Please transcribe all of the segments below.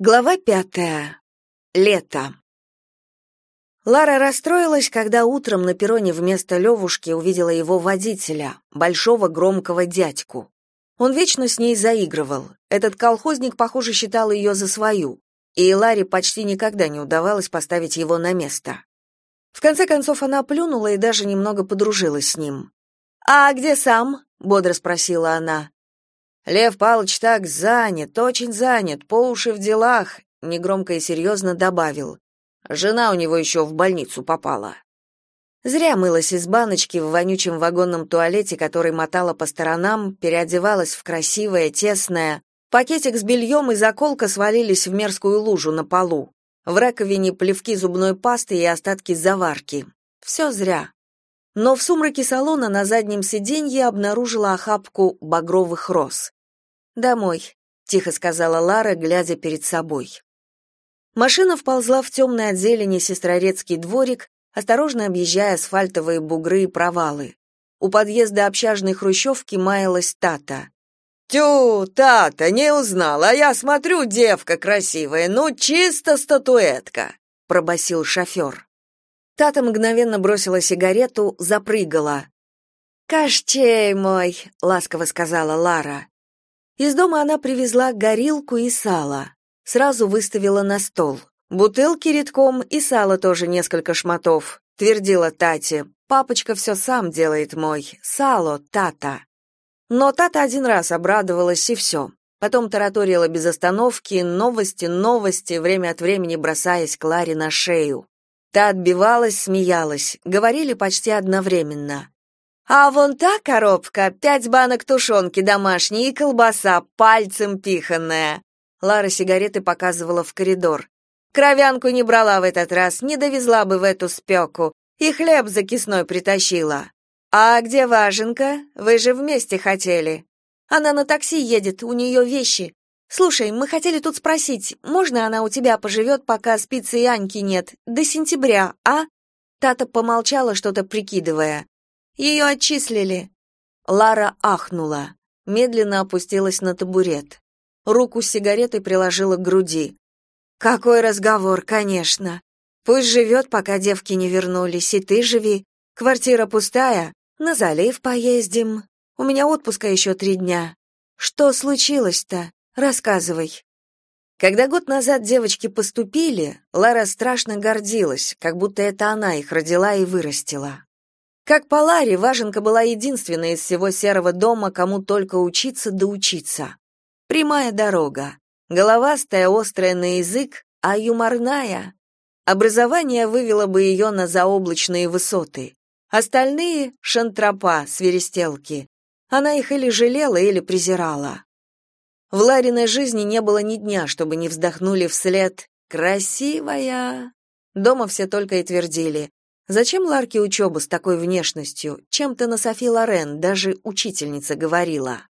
Глава пятая. Лето. Лара расстроилась, когда утром на перроне вместо Левушки увидела его водителя, большого громкого дядьку. Он вечно с ней заигрывал. Этот колхозник, похоже, считал ее за свою, и Ларе почти никогда не удавалось поставить его на место. В конце концов она плюнула и даже немного подружилась с ним. «А где сам?» — бодро спросила она. Лев Павлович так занят, очень занят, по уши в делах, негромко и серьезно добавил. Жена у него еще в больницу попала. Зря мылась из баночки в вонючем вагонном туалете, который мотала по сторонам, переодевалась в красивое, тесное. Пакетик с бельем и заколка свалились в мерзкую лужу на полу. В раковине плевки зубной пасты и остатки заварки. Все зря. Но в сумраке салона на заднем сиденье обнаружила охапку багровых роз. «Домой», — тихо сказала Лара, глядя перед собой. Машина вползла в темный от зелени сестрорецкий дворик, осторожно объезжая асфальтовые бугры и провалы. У подъезда общажной хрущевки маялась Тата. «Тю, Тата, не узнала, а я смотрю, девка красивая, ну чисто статуэтка», — пробасил шофер. Тата мгновенно бросила сигарету, запрыгала. «Кощей мой», — ласково сказала Лара. Из дома она привезла горилку и сало. Сразу выставила на стол. Бутылки редком и сало тоже несколько шматов. Твердила Тате. «Папочка все сам делает мой. Сало, Тата». Но Тата один раз обрадовалась, и все. Потом тараторила без остановки, новости, новости, время от времени бросаясь Кларе на шею. Та отбивалась, смеялась, говорили почти одновременно. А вон та коробка, пять банок тушенки домашней и колбаса, пальцем пиханная. Лара сигареты показывала в коридор. Кровянку не брала в этот раз, не довезла бы в эту спеку. И хлеб закисной притащила. А где Важенка? Вы же вместе хотели. Она на такси едет, у нее вещи. Слушай, мы хотели тут спросить, можно она у тебя поживет, пока спицы и Аньки нет, до сентября, а? Тата помолчала, что-то прикидывая. Ее отчислили. Лара ахнула, медленно опустилась на табурет. Руку с сигаретой приложила к груди. Какой разговор, конечно. Пусть живет, пока девки не вернулись, и ты живи. Квартира пустая, на залив поездим. У меня отпуска еще три дня. Что случилось-то? Рассказывай. Когда год назад девочки поступили, Лара страшно гордилась, как будто это она их родила и вырастила. Как по Ларе, Важенка была единственной из всего серого дома, кому только учиться да учиться. Прямая дорога, головастая, острая на язык, а юморная. Образование вывело бы ее на заоблачные высоты. Остальные — шантропа, свиристелки. Она их или жалела, или презирала. В Лариной жизни не было ни дня, чтобы не вздохнули вслед «Красивая!». Дома все только и твердили Зачем Ларке учеба с такой внешностью? Чем-то на Софи Лорен даже учительница говорила.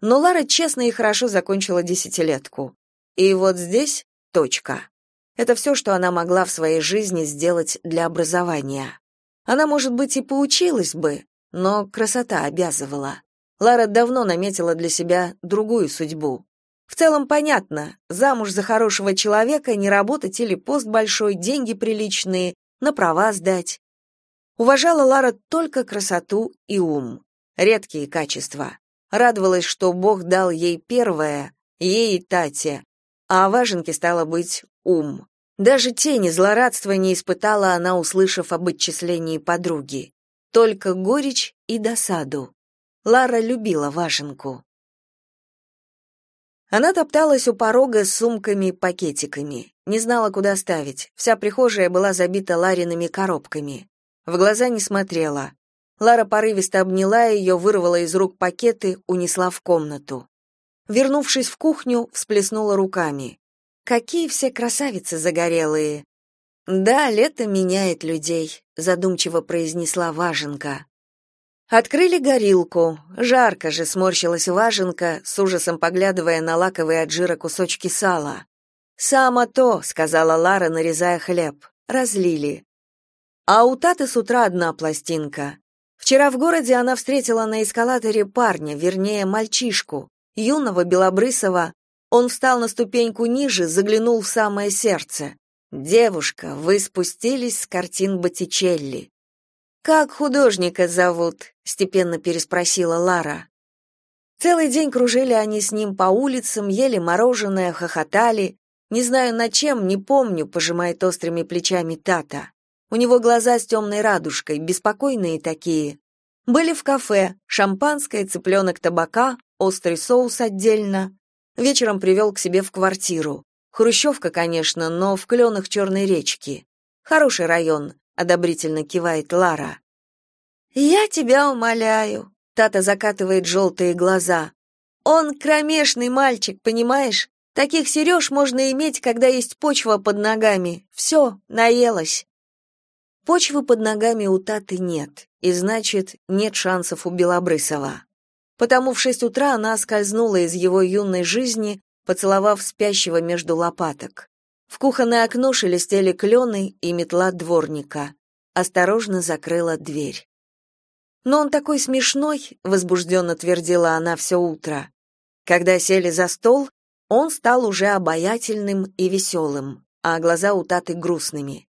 Но Лара честно и хорошо закончила десятилетку. И вот здесь точка. Это все, что она могла в своей жизни сделать для образования. Она, может быть, и поучилась бы, но красота обязывала. Лара давно наметила для себя другую судьбу. В целом понятно, замуж за хорошего человека, не работать или пост большой, деньги приличные, на права сдать. Уважала Лара только красоту и ум, редкие качества. Радовалась, что Бог дал ей первое, ей и Тате, а важенке стало быть ум. Даже тени злорадства не испытала она, услышав об отчислении подруги. Только горечь и досаду. Лара любила Важенку. Она топталась у порога с сумками и пакетиками. Не знала, куда ставить. Вся прихожая была забита Лариными коробками. В глаза не смотрела. Лара порывисто обняла ее, вырвала из рук пакеты, унесла в комнату. Вернувшись в кухню, всплеснула руками. Какие все красавицы загорелые. Да, лето меняет людей, задумчиво произнесла Важенка. Открыли горилку. Жарко же сморщилась Важенка, с ужасом поглядывая на лаковые от жира кусочки сала. «Само то», — сказала Лара, нарезая хлеб. «Разлили». А у Таты с утра одна пластинка. Вчера в городе она встретила на эскалаторе парня, вернее, мальчишку, юного, белобрысого. Он встал на ступеньку ниже, заглянул в самое сердце. «Девушка, вы спустились с картин Боттичелли». «Как художника зовут?» — степенно переспросила Лара. Целый день кружили они с ним по улицам, ели мороженое, хохотали. Не знаю над чем, не помню, пожимает острыми плечами Тата. У него глаза с темной радужкой, беспокойные такие. Были в кафе, шампанское, цыпленок табака, острый соус отдельно. Вечером привел к себе в квартиру. Хрущевка, конечно, но в кленах Черной речки. Хороший район, одобрительно кивает Лара. Я тебя умоляю, Тата закатывает желтые глаза. Он кромешный мальчик, понимаешь? Таких сереж можно иметь, когда есть почва под ногами. Все, наелась. Почвы под ногами у Таты нет, и значит, нет шансов у Белобрысова. Потому в шесть утра она скользнула из его юной жизни, поцеловав спящего между лопаток. В кухонное окно шелестели клены и метла дворника. Осторожно закрыла дверь. «Но он такой смешной», — возбужденно твердила она все утро. Когда сели за стол, он стал уже обаятельным и веселым, а глаза у Таты грустными.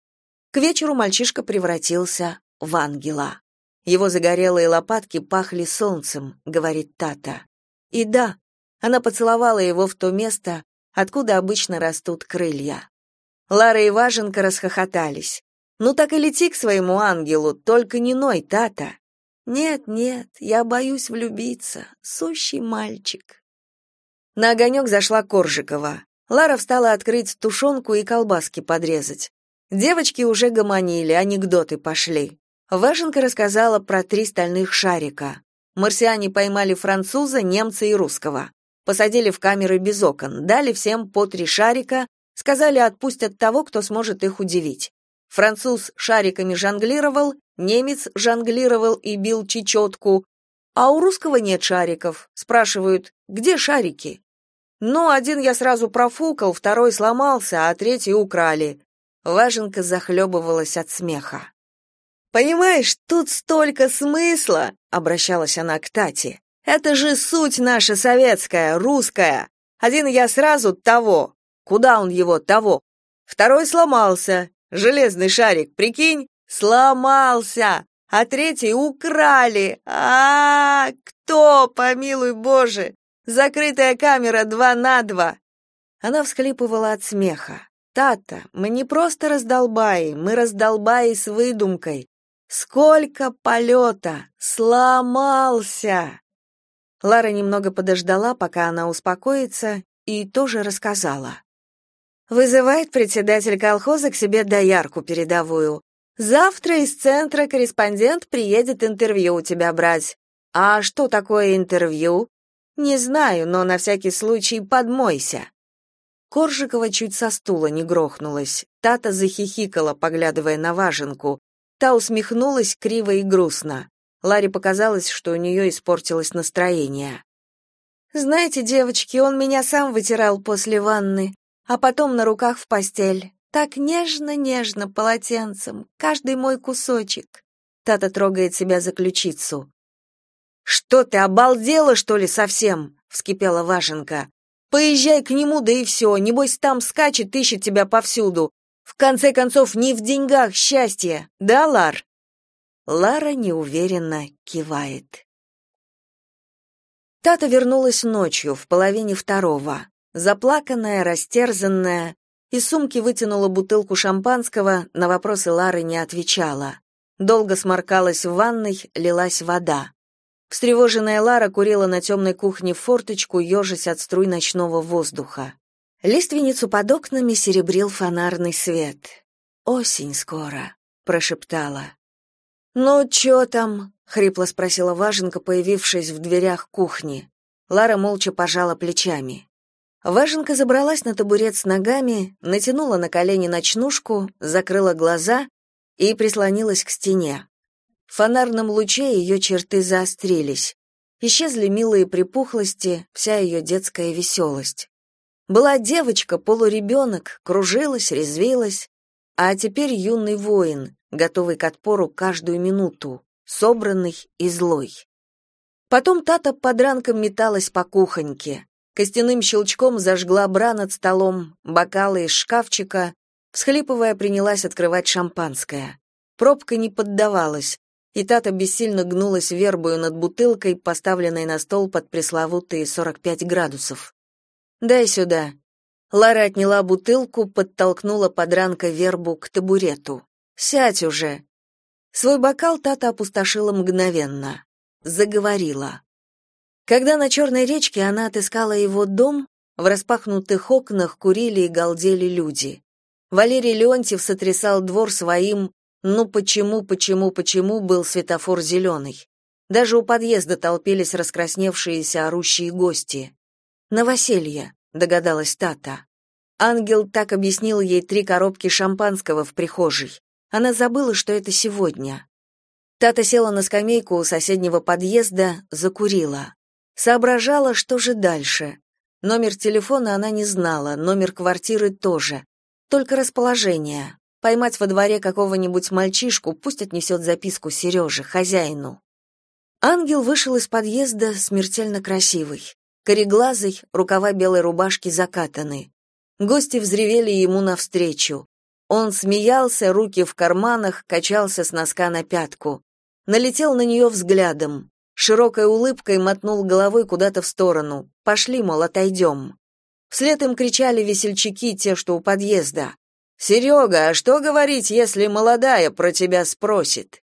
К вечеру мальчишка превратился в ангела. Его загорелые лопатки пахли солнцем, говорит Тата. И да, она поцеловала его в то место, откуда обычно растут крылья. Лара и Важенка расхохотались. «Ну так и лети к своему ангелу, только не ной, Тата». «Нет, нет, я боюсь влюбиться, сущий мальчик». На огонек зашла Коржикова. Лара встала открыть тушенку и колбаски подрезать. Девочки уже гомонили, анекдоты пошли. Важенка рассказала про три стальных шарика. Марсиане поймали француза, немца и русского посадили в камеры без окон, дали всем по три шарика, сказали отпустят того, кто сможет их удивить. Француз шариками жонглировал, немец жонглировал и бил чечетку, а у русского нет шариков. Спрашивают, где шарики? Ну, один я сразу профукал, второй сломался, а третий украли. Важенка захлебывалась от смеха. «Понимаешь, тут столько смысла!» — обращалась она к Тате. Это же суть наша советская, русская. Один я сразу того. Куда он его того? Второй сломался. Железный шарик, прикинь, сломался. А третий украли. А, -а, -а кто, помилуй Боже? Закрытая камера два на два. Она всхлипывала от смеха. Тата, мы не просто раздолбаи, мы раздолбаи с выдумкой. Сколько полета! Сломался! Лара немного подождала, пока она успокоится, и тоже рассказала. Вызывает председатель колхоза к себе доярку передовую. Завтра из центра корреспондент приедет интервью у тебя брать. А что такое интервью? Не знаю, но на всякий случай подмойся. Коржикова чуть со стула не грохнулась. Тата захихикала, поглядывая на важенку. Та усмехнулась криво и грустно. Ларе показалось, что у нее испортилось настроение. «Знаете, девочки, он меня сам вытирал после ванны, а потом на руках в постель. Так нежно-нежно полотенцем, каждый мой кусочек». Тата трогает себя за ключицу. «Что ты, обалдела, что ли, совсем?» — вскипела Важенка. «Поезжай к нему, да и все, небось там скачет, ищет тебя повсюду. В конце концов, не в деньгах счастье, да, Лар?» Лара неуверенно кивает. Тата вернулась ночью, в половине второго. Заплаканная, растерзанная, из сумки вытянула бутылку шампанского, на вопросы Лары не отвечала. Долго сморкалась в ванной, лилась вода. Встревоженная Лара курила на темной кухне форточку, ежась от струй ночного воздуха. Лиственницу под окнами серебрил фонарный свет. «Осень скоро», — прошептала. «Ну, чё там?» — хрипло спросила Важенка, появившись в дверях кухни. Лара молча пожала плечами. Важенка забралась на табурет с ногами, натянула на колени ночнушку, закрыла глаза и прислонилась к стене. В фонарном луче ее черты заострились. Исчезли милые припухлости, вся ее детская веселость. Была девочка, полуребенок, кружилась, резвилась, а теперь юный воин, готовый к отпору каждую минуту, собранный и злой. Потом Тата под ранком металась по кухоньке. Костяным щелчком зажгла бра над столом, бокалы из шкафчика, всхлипывая, принялась открывать шампанское. Пробка не поддавалась, и Тата бессильно гнулась вербою над бутылкой, поставленной на стол под пресловутые 45 градусов. «Дай сюда». Лара отняла бутылку, подтолкнула подранка вербу к табурету. «Сядь уже». Свой бокал Тата опустошила мгновенно. Заговорила. Когда на Черной речке она отыскала его дом, в распахнутых окнах курили и галдели люди. Валерий Леонтьев сотрясал двор своим «ну почему, почему, почему» был светофор зеленый. Даже у подъезда толпились раскрасневшиеся орущие гости. «Новоселье», — догадалась Тата. Ангел так объяснил ей три коробки шампанского в прихожей. Она забыла, что это сегодня. Тата села на скамейку у соседнего подъезда, закурила. Соображала, что же дальше. Номер телефона она не знала, номер квартиры тоже. Только расположение. Поймать во дворе какого-нибудь мальчишку, пусть отнесет записку Сереже, хозяину. Ангел вышел из подъезда смертельно красивый. Кореглазый, рукава белой рубашки закатаны. Гости взревели ему навстречу. Он смеялся, руки в карманах, качался с носка на пятку. Налетел на нее взглядом широкой улыбкой мотнул головой куда-то в сторону. «Пошли, мол, отойдем». Вслед им кричали весельчаки, те, что у подъезда. «Серега, а что говорить, если молодая про тебя спросит?»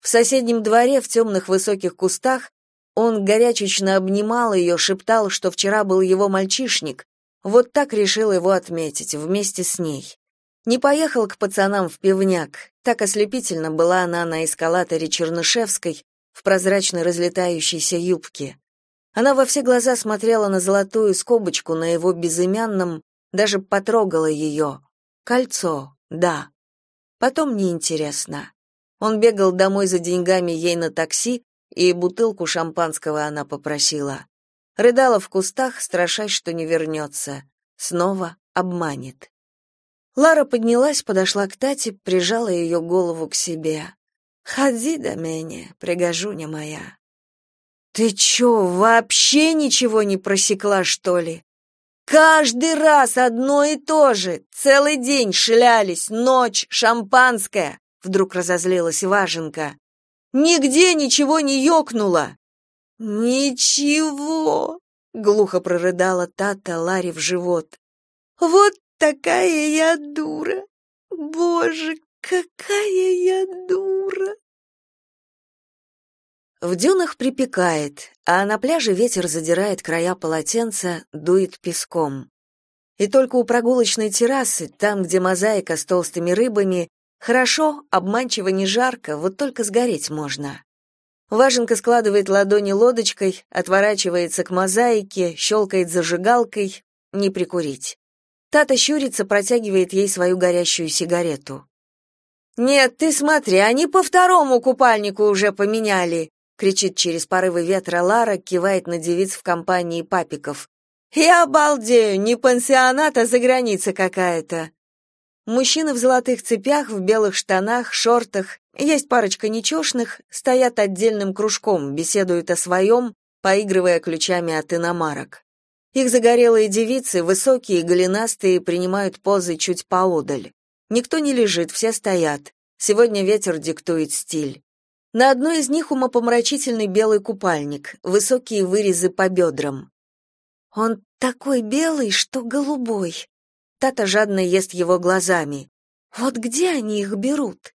В соседнем дворе, в темных высоких кустах, он горячечно обнимал ее, шептал, что вчера был его мальчишник. Вот так решил его отметить, вместе с ней. Не поехал к пацанам в пивняк, так ослепительно была она на эскалаторе Чернышевской, в прозрачной разлетающейся юбке. Она во все глаза смотрела на золотую скобочку на его безымянном, даже потрогала ее. Кольцо, да. Потом неинтересно. Он бегал домой за деньгами ей на такси, и бутылку шампанского она попросила. Рыдала в кустах, страшась, что не вернется. Снова обманет. Лара поднялась, подошла к Тате, прижала ее голову к себе. Ходи до меня, пригожуня моя. Ты чё, вообще ничего не просекла, что ли? Каждый раз одно и то же. Целый день шлялись, ночь, шампанское. Вдруг разозлилась Важенка. Нигде ничего не ёкнуло. Ничего, глухо прорыдала Тата Ларе в живот. Вот такая я дура. Боже, Какая я дура! В дюнах припекает, а на пляже ветер задирает края полотенца, дует песком. И только у прогулочной террасы, там, где мозаика с толстыми рыбами, хорошо, обманчиво не жарко, вот только сгореть можно. Важенка складывает ладони лодочкой, отворачивается к мозаике, щелкает зажигалкой, не прикурить. Тата щурится, протягивает ей свою горящую сигарету. «Нет, ты смотри, они по второму купальнику уже поменяли!» кричит через порывы ветра Лара, кивает на девиц в компании папиков. «Я обалдею, не пансионат, а заграница какая-то!» Мужчины в золотых цепях, в белых штанах, шортах, есть парочка нечешных, стоят отдельным кружком, беседуют о своем, поигрывая ключами от иномарок. Их загорелые девицы, высокие, голенастые, принимают позы чуть поодаль. Никто не лежит, все стоят. Сегодня ветер диктует стиль. На одной из них умопомрачительный белый купальник, высокие вырезы по бедрам. Он такой белый, что голубой. Тата жадно ест его глазами. Вот где они их берут?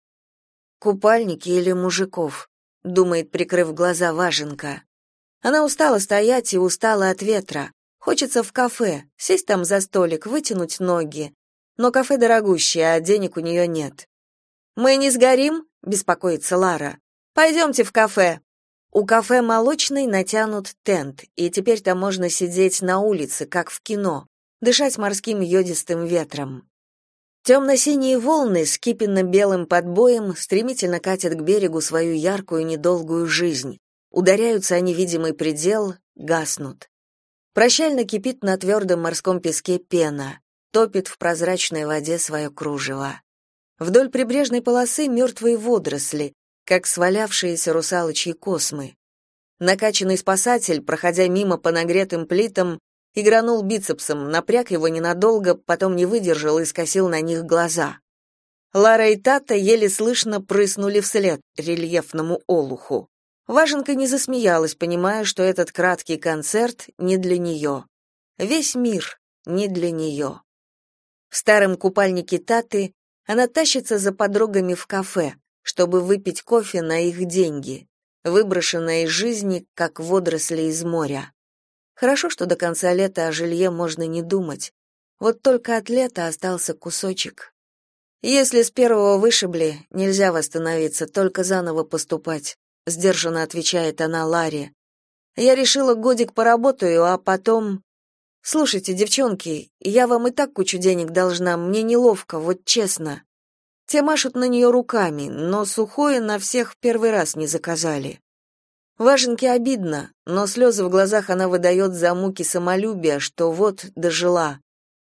Купальники или мужиков? думает, прикрыв глаза Важенка. Она устала стоять и устала от ветра. Хочется в кафе, сесть там за столик, вытянуть ноги, но кафе дорогущее, а денег у нее нет. «Мы не сгорим?» — беспокоится Лара. «Пойдемте в кафе». У кафе «Молочный» натянут тент, и теперь там можно сидеть на улице, как в кино, дышать морским йодистым ветром. Темно-синие волны с кипенно-белым подбоем стремительно катят к берегу свою яркую недолгую жизнь. Ударяются о невидимый предел, гаснут. Прощально кипит на твердом морском песке пена топит в прозрачной воде свое кружево. Вдоль прибрежной полосы мертвые водоросли, как свалявшиеся русалочьи космы. Накачанный спасатель, проходя мимо по нагретым плитам, Игранул бицепсом, напряг его ненадолго, потом не выдержал и скосил на них глаза. Лара и Тата еле слышно прыснули вслед рельефному олуху. Важенка не засмеялась, понимая, что этот краткий концерт не для нее. Весь мир не для нее. В старом купальнике Таты она тащится за подругами в кафе, чтобы выпить кофе на их деньги, выброшенная из жизни, как водоросли из моря. Хорошо, что до конца лета о жилье можно не думать. Вот только от лета остался кусочек. Если с первого вышибли, нельзя восстановиться, только заново поступать, сдержанно отвечает она Ларе. Я решила годик поработаю, а потом Слушайте, девчонки, я вам и так кучу денег должна, мне неловко, вот честно. Те машут на нее руками, но сухое на всех первый раз не заказали. Важенке обидно, но слезы в глазах она выдает за муки самолюбия, что вот дожила.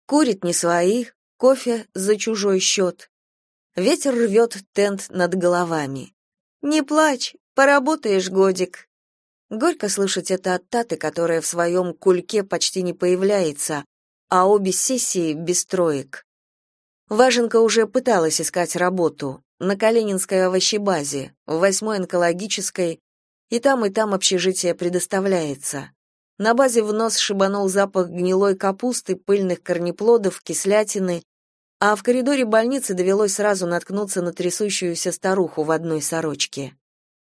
Курит не свои, кофе за чужой счет. Ветер рвет тент над головами. «Не плачь, поработаешь годик». Горько слышать это от Таты, которая в своем кульке почти не появляется, а обе сессии без троек. Важенка уже пыталась искать работу на Калининской овощебазе, в восьмой онкологической, и там, и там общежитие предоставляется. На базе в нос шибанул запах гнилой капусты, пыльных корнеплодов, кислятины, а в коридоре больницы довелось сразу наткнуться на трясущуюся старуху в одной сорочке.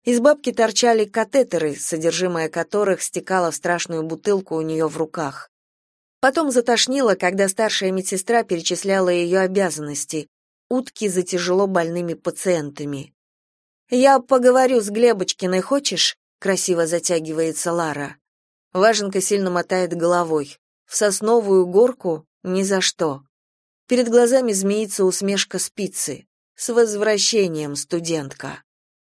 Из бабки торчали катетеры, содержимое которых стекало в страшную бутылку у нее в руках. Потом затошнило, когда старшая медсестра перечисляла ее обязанности — утки за тяжело больными пациентами. «Я поговорю с Глебочкиной, хочешь?» — красиво затягивается Лара. Важенка сильно мотает головой. В сосновую горку ни за что. Перед глазами змеится усмешка спицы. С возвращением, студентка.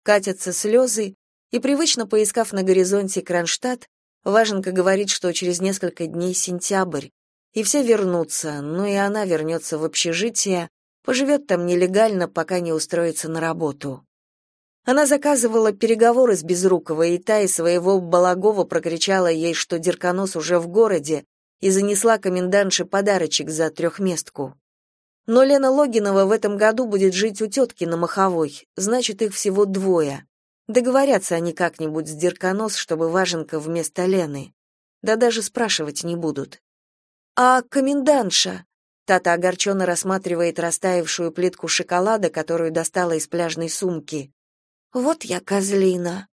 Катятся слезы, и, привычно поискав на горизонте Кронштадт, Важенка говорит, что через несколько дней сентябрь, и все вернутся, но и она вернется в общежитие, поживет там нелегально, пока не устроится на работу. Она заказывала переговоры с Безруковой, и та из своего Балагова прокричала ей, что Дерканос уже в городе, и занесла комендантше подарочек за трехместку. Но Лена Логинова в этом году будет жить у тетки на Маховой, значит, их всего двое. Договорятся они как-нибудь с Дерканос, чтобы Важенка вместо Лены. Да даже спрашивать не будут. «А комендантша?» Тата огорченно рассматривает растаявшую плитку шоколада, которую достала из пляжной сумки. Вот я козлина.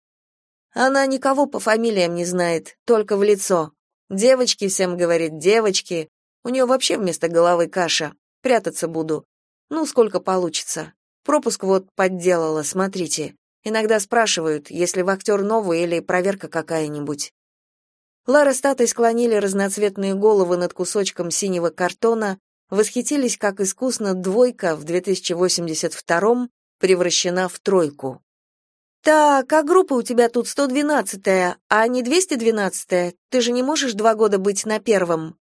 Она никого по фамилиям не знает, только в лицо. Девочки всем говорит, девочки. У нее вообще вместо головы каша. Прятаться буду. Ну, сколько получится. Пропуск вот подделала, смотрите. Иногда спрашивают, если в актер новый или проверка какая-нибудь. Лара с Татой склонили разноцветные головы над кусочком синего картона, восхитились, как искусно двойка в 2082 превращена в тройку. Так, а группа у тебя тут 112-я, а не 212-я. Ты же не можешь два года быть на первом.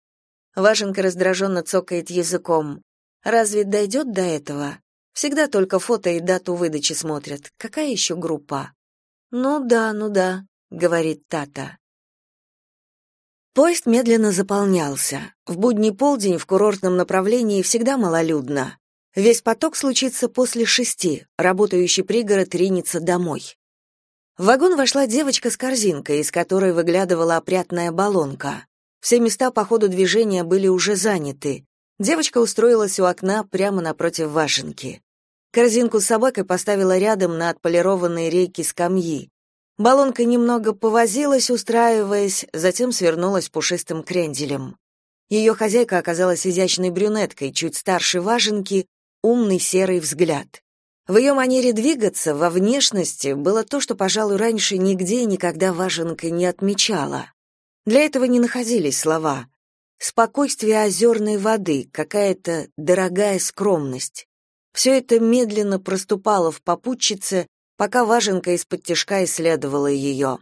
Важенка раздраженно цокает языком. Разве дойдет до этого? Всегда только фото и дату выдачи смотрят. Какая еще группа? Ну да, ну да, говорит Тата. Поезд медленно заполнялся. В будний полдень в курортном направлении всегда малолюдно. Весь поток случится после шести, работающий пригород ринется домой. В вагон вошла девочка с корзинкой, из которой выглядывала опрятная баллонка. Все места по ходу движения были уже заняты. Девочка устроилась у окна прямо напротив Вашенки. Корзинку с собакой поставила рядом на отполированные рейки скамьи. Баллонка немного повозилась, устраиваясь, затем свернулась пушистым кренделем. Ее хозяйка оказалась изящной брюнеткой, чуть старше Важенки, умный серый взгляд. В ее манере двигаться, во внешности, было то, что, пожалуй, раньше нигде и никогда Важенка не отмечала. Для этого не находились слова. Спокойствие озерной воды, какая-то дорогая скромность. Все это медленно проступало в попутчице, пока Важенка из-под тяжка исследовала ее.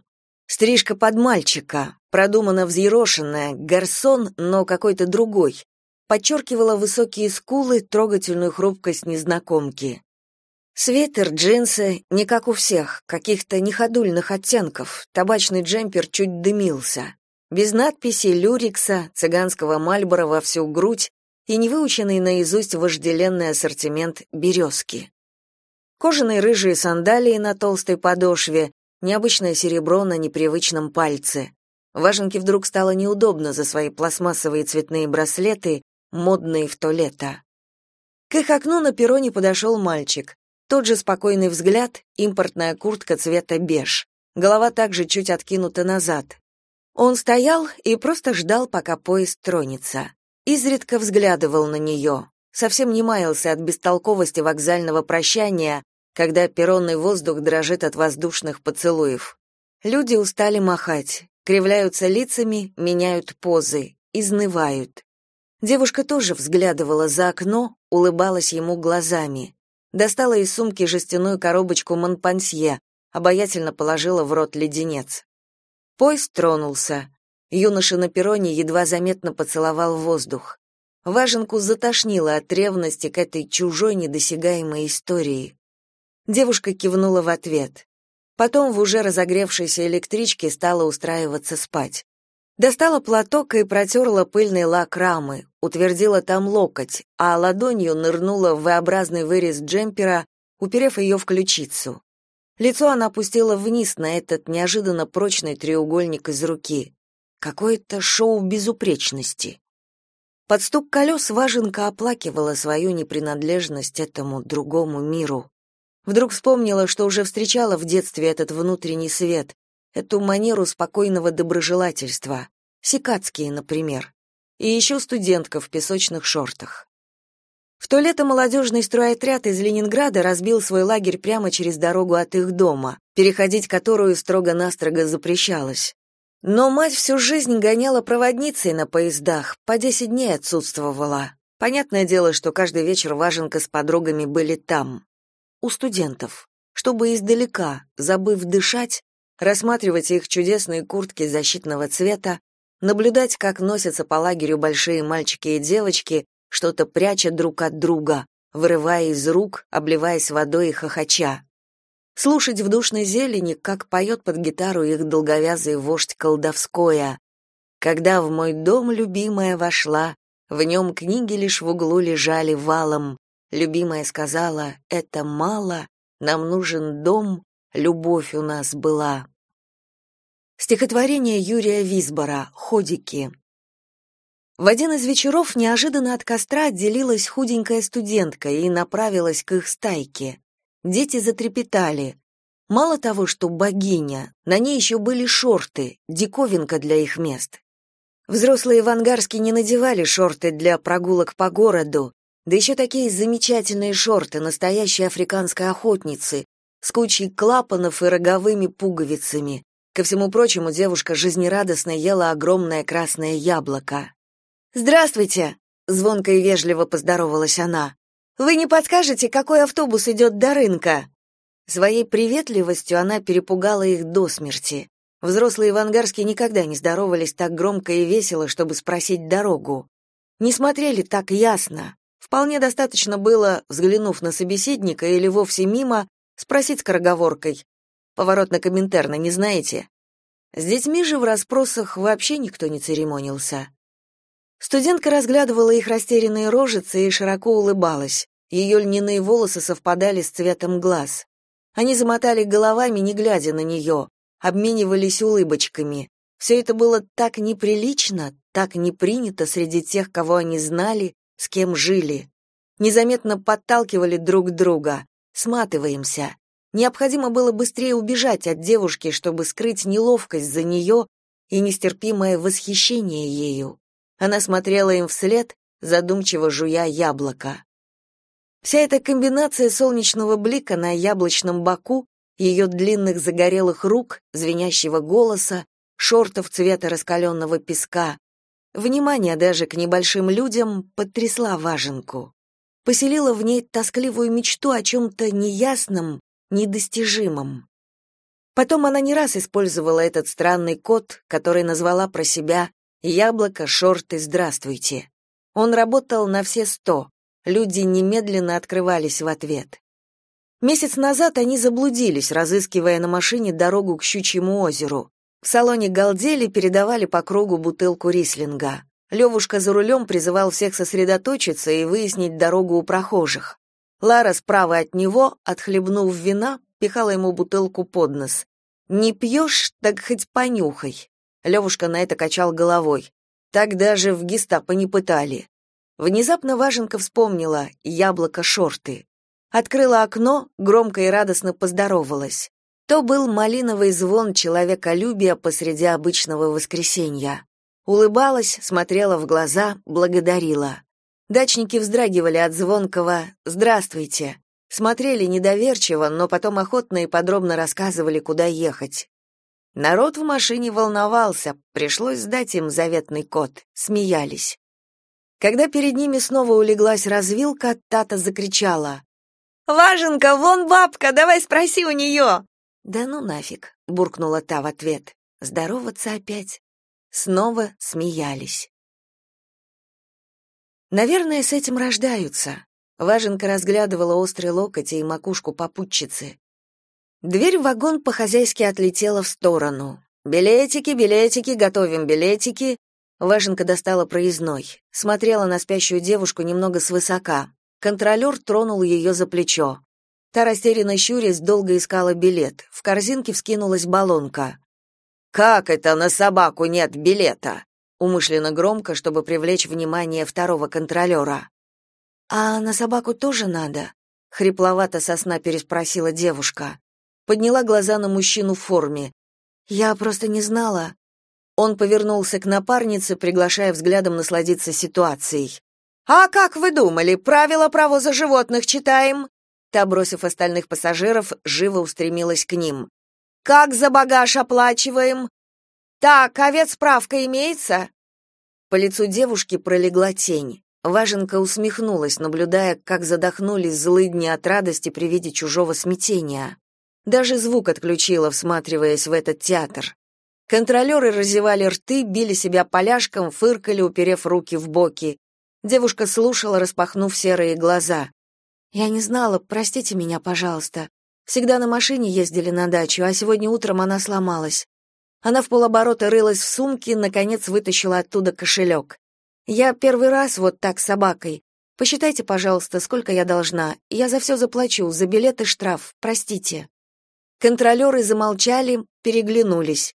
Стрижка под мальчика, продуманно взъерошенная, гарсон, но какой-то другой, подчеркивала высокие скулы, трогательную хрупкость незнакомки. Свитер, джинсы, не как у всех, каких-то неходульных оттенков, табачный джемпер чуть дымился. Без надписи люрикса, цыганского мальбора во всю грудь и невыученный наизусть вожделенный ассортимент березки. Кожаные рыжие сандалии на толстой подошве, необычное серебро на непривычном пальце. Важенке вдруг стало неудобно за свои пластмассовые цветные браслеты, модные в то лето. К их окну на перроне подошел мальчик. Тот же спокойный взгляд, импортная куртка цвета беж. Голова также чуть откинута назад. Он стоял и просто ждал, пока поезд тронется. Изредка взглядывал на нее. Совсем не маялся от бестолковости вокзального прощания, когда перронный воздух дрожит от воздушных поцелуев. Люди устали махать, кривляются лицами, меняют позы, изнывают. Девушка тоже взглядывала за окно, улыбалась ему глазами. Достала из сумки жестяную коробочку Монпансье, обаятельно положила в рот леденец. Поезд тронулся. Юноша на перроне едва заметно поцеловал воздух. Важенку затошнило от ревности к этой чужой недосягаемой истории. Девушка кивнула в ответ. Потом в уже разогревшейся электричке стала устраиваться спать. Достала платок и протерла пыльный лак рамы, утвердила там локоть, а ладонью нырнула в V-образный вырез джемпера, уперев ее в ключицу. Лицо она опустила вниз на этот неожиданно прочный треугольник из руки. Какое-то шоу безупречности. Под стук колес Важенка оплакивала свою непринадлежность этому другому миру. Вдруг вспомнила, что уже встречала в детстве этот внутренний свет, эту манеру спокойного доброжелательства, Сикацкие, например, и еще студентка в песочных шортах. В то лето молодежный стройотряд из Ленинграда разбил свой лагерь прямо через дорогу от их дома, переходить которую строго-настрого запрещалось. Но мать всю жизнь гоняла проводницей на поездах, по десять дней отсутствовала. Понятное дело, что каждый вечер Важенка с подругами были там, у студентов, чтобы издалека, забыв дышать, рассматривать их чудесные куртки защитного цвета, наблюдать, как носятся по лагерю большие мальчики и девочки, что-то пряча друг от друга, вырывая из рук, обливаясь водой и хохоча. Слушать в душной зелени, как поет под гитару их долговязый вождь колдовское. Когда в мой дом любимая вошла, в нем книги лишь в углу лежали валом. Любимая сказала, это мало, нам нужен дом, любовь у нас была. Стихотворение Юрия Висбора «Ходики». В один из вечеров неожиданно от костра отделилась худенькая студентка и направилась к их стайке. Дети затрепетали. Мало того, что богиня, на ней еще были шорты, диковинка для их мест. Взрослые в Ангарске не надевали шорты для прогулок по городу, да еще такие замечательные шорты настоящей африканской охотницы, с кучей клапанов и роговыми пуговицами, Ко всему прочему, девушка жизнерадостно ела огромное красное яблоко. «Здравствуйте!» — звонко и вежливо поздоровалась она. «Вы не подскажете, какой автобус идет до рынка?» Своей приветливостью она перепугала их до смерти. Взрослые в Ангарске никогда не здоровались так громко и весело, чтобы спросить дорогу. Не смотрели так ясно. Вполне достаточно было, взглянув на собеседника или вовсе мимо, спросить скороговоркой Поворот на Коминтерна, не знаете? С детьми же в расспросах вообще никто не церемонился. Студентка разглядывала их растерянные рожицы и широко улыбалась. Ее льняные волосы совпадали с цветом глаз. Они замотали головами, не глядя на нее, обменивались улыбочками. Все это было так неприлично, так не принято среди тех, кого они знали, с кем жили. Незаметно подталкивали друг друга. Сматываемся. Необходимо было быстрее убежать от девушки, чтобы скрыть неловкость за нее и нестерпимое восхищение ею. Она смотрела им вслед, задумчиво жуя яблоко. Вся эта комбинация солнечного блика на яблочном боку, ее длинных загорелых рук, звенящего голоса, шортов цвета раскаленного песка, внимание даже к небольшим людям потрясла важенку. Поселила в ней тоскливую мечту о чем-то неясном, недостижимом. Потом она не раз использовала этот странный код, который назвала про себя «Яблоко, шорты, здравствуйте». Он работал на все сто, люди немедленно открывались в ответ. Месяц назад они заблудились, разыскивая на машине дорогу к Щучьему озеру. В салоне галдели, передавали по кругу бутылку рислинга. Левушка за рулем призывал всех сосредоточиться и выяснить дорогу у прохожих. Лара справа от него, отхлебнув вина, пихала ему бутылку под нос. «Не пьешь, так хоть понюхай». Левушка на это качал головой. Так даже в гестапо не пытали. Внезапно Важенка вспомнила яблоко-шорты. Открыла окно, громко и радостно поздоровалась. То был малиновый звон человеколюбия посреди обычного воскресенья. Улыбалась, смотрела в глаза, благодарила. Дачники вздрагивали от звонкого «Здравствуйте». Смотрели недоверчиво, но потом охотно и подробно рассказывали, куда ехать. Народ в машине волновался, пришлось сдать им заветный код, смеялись. Когда перед ними снова улеглась развилка, Тата закричала. «Важенка, вон бабка, давай спроси у нее!» «Да ну нафиг», — буркнула та в ответ. «Здороваться опять». Снова смеялись. Наверное, с этим рождаются. Важенка разглядывала острый локоть и макушку попутчицы. Дверь в вагон по-хозяйски отлетела в сторону. «Билетики, билетики, готовим билетики». Важенка достала проездной. Смотрела на спящую девушку немного свысока. Контролер тронул ее за плечо. Та растерянно щурясь долго искала билет. В корзинке вскинулась баллонка. «Как это на собаку нет билета?» Умышленно громко, чтобы привлечь внимание второго контролера. «А на собаку тоже надо?» — хрипловато сосна переспросила девушка подняла глаза на мужчину в форме. Я просто не знала. Он повернулся к напарнице, приглашая взглядом насладиться ситуацией. А как вы думали, правила провоза животных читаем? Та, бросив остальных пассажиров, живо устремилась к ним. Как за багаж оплачиваем? Так, ведь справка имеется? По лицу девушки пролегла тень. Важенка усмехнулась, наблюдая, как задохнулись злыдни от радости при виде чужого смятения. Даже звук отключила, всматриваясь в этот театр. Контролеры разевали рты, били себя поляшком, фыркали, уперев руки в боки. Девушка слушала, распахнув серые глаза. «Я не знала, простите меня, пожалуйста. Всегда на машине ездили на дачу, а сегодня утром она сломалась». Она в полоборота рылась в сумке, наконец вытащила оттуда кошелек. «Я первый раз вот так с собакой. Посчитайте, пожалуйста, сколько я должна. Я за все заплачу, за билет и штраф. Простите». Контролеры замолчали, переглянулись.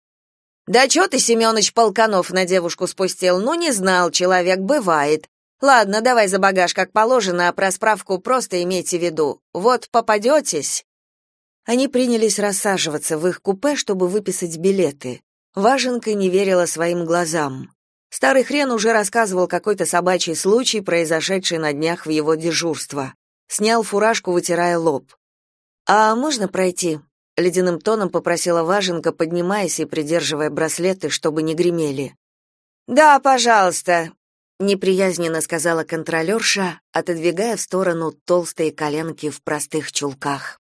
«Да чё ты, Семёныч Полканов, на девушку спустил? Ну, не знал, человек, бывает. Ладно, давай за багаж как положено, а про справку просто имейте в виду. Вот попадётесь. Они принялись рассаживаться в их купе, чтобы выписать билеты. Важенка не верила своим глазам. Старый хрен уже рассказывал какой-то собачий случай, произошедший на днях в его дежурство. Снял фуражку, вытирая лоб. «А можно пройти?» Ледяным тоном попросила Важенка, поднимаясь и придерживая браслеты, чтобы не гремели. Да, пожалуйста, неприязненно сказала контролерша, отодвигая в сторону толстые коленки в простых чулках.